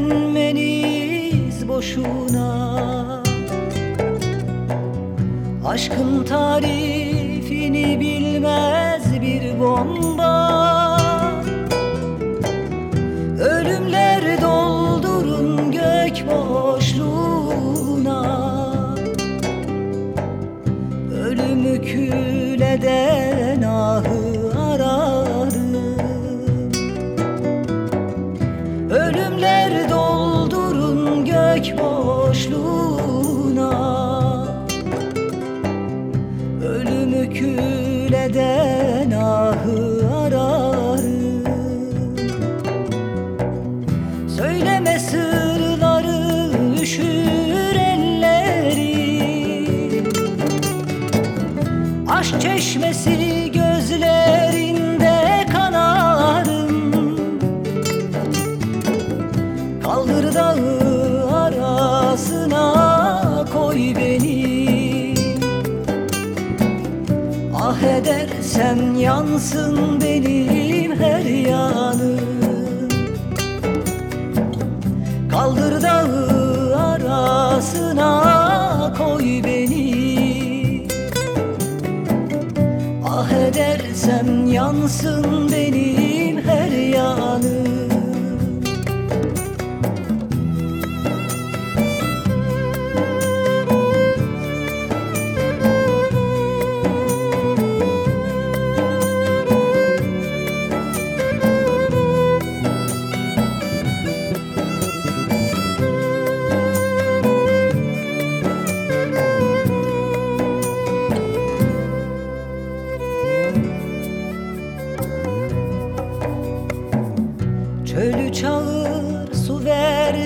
Güvenmeniz boşuna. Aşkın tarifini bilmez bir bomba. Ölümler doldurun gök boşluğuna. Ölümü küleden Aşk çeşmesi gözlerinde kanarım. Kaldır dağı arasına koy beni. Ah edersen yansın benim her yanım. Kaldır dağı yansın benim her yanım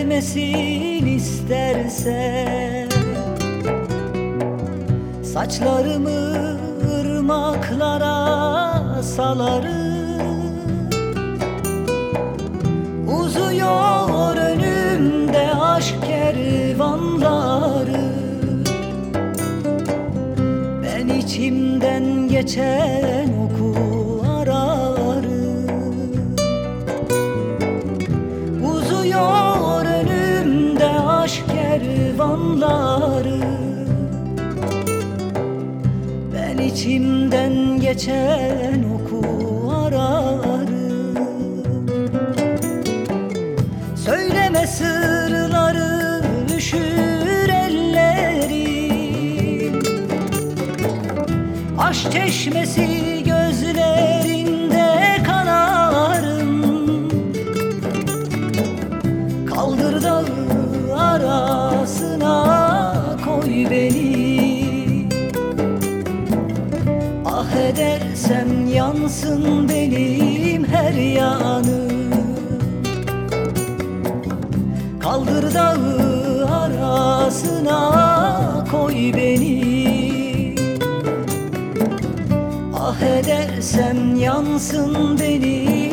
vermesin istersen. Saçlarımı ırmaklara salarım. Uzuyor önümde aşk kervanları. Ben içimden geçen oku içimden geçen oku ararım Söyleme sırları üşür ellerim Aşk çeşmesi gözlerinde yansın benim her yanım Kaldır dağı arasına koy beni. Ah edersem yansın benim